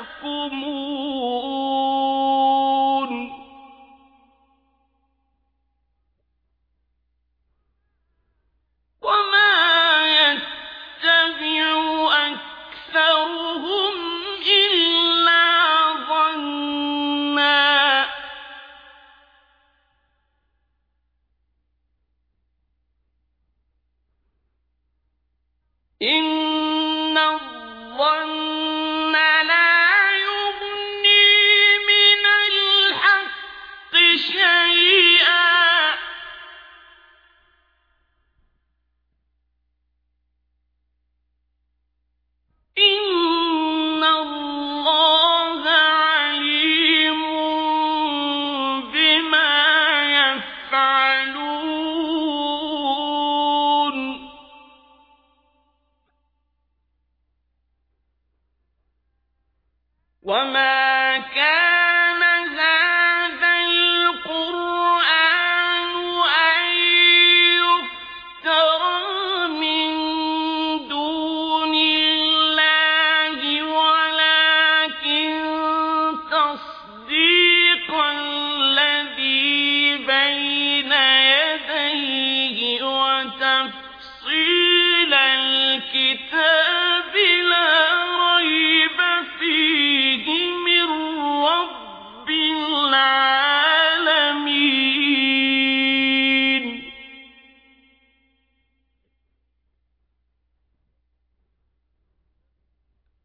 فاحكموا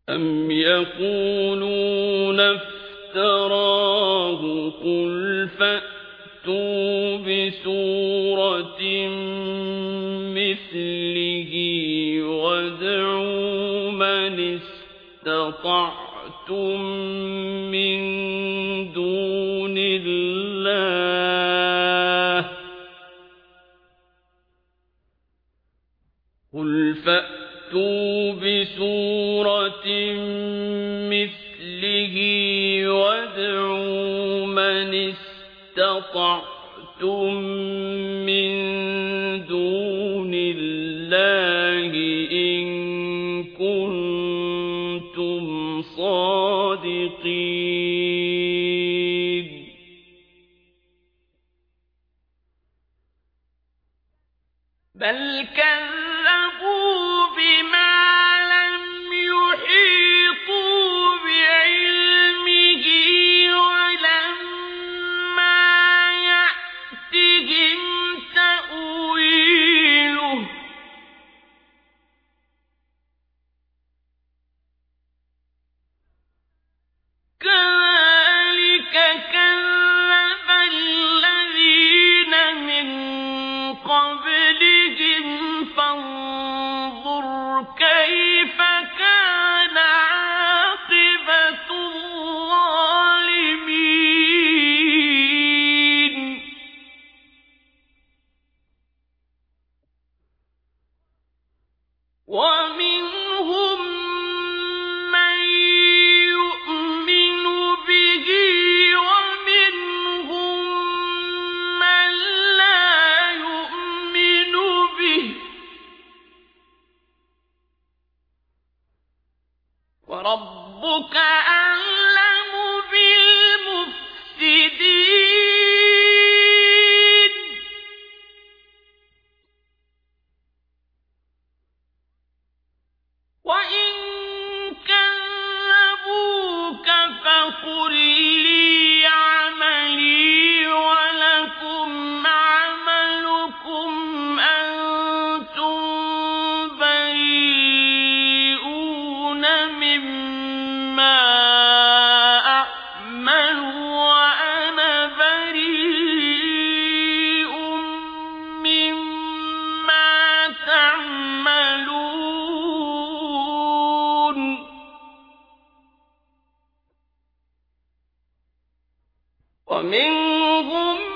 أم يقولون افتراه قل فأتوا بسورة مثله وادعوا من استطعتم من دون الله اسْتَطَعْتُم مِّن دُونِ اللَّهِ إِن كُنتُمْ صَادِقِينَ. وربك أعلم ومنهم